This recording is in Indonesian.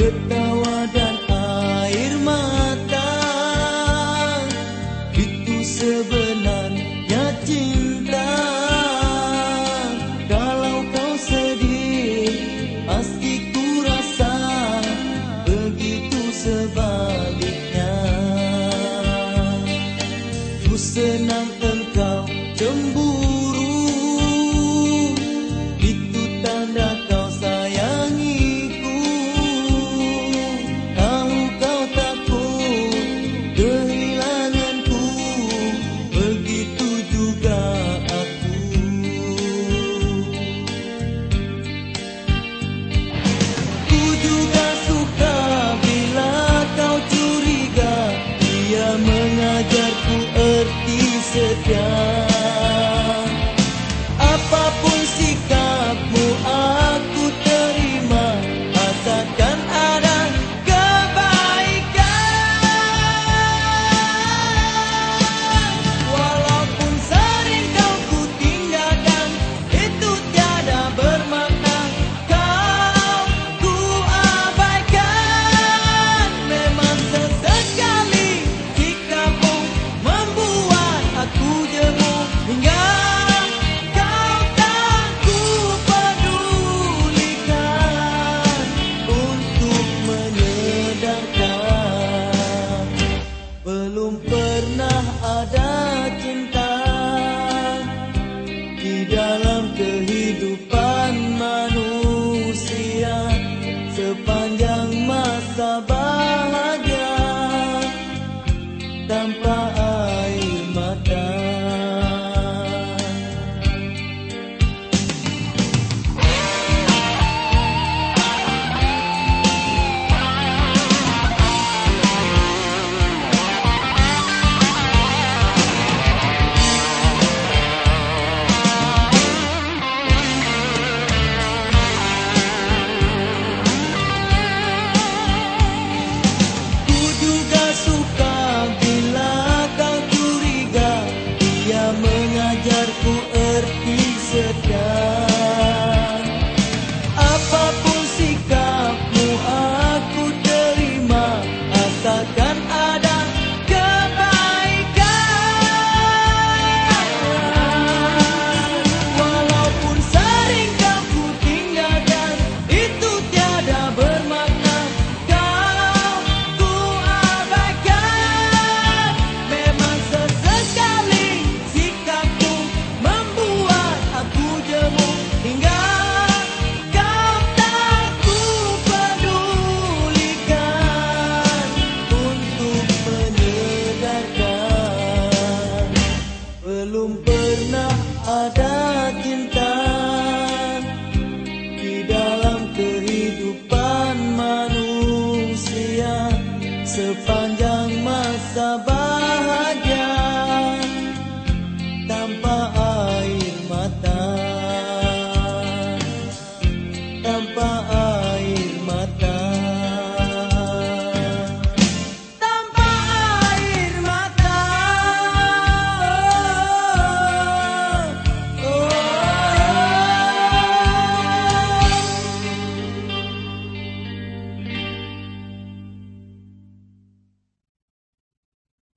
ketawa dan air mata. Itu sebenarnya cinta. Kalau kau sedih pasti ku rasa begitu sebaliknya. Ku senang engkau cemburu. olvidarte. sabah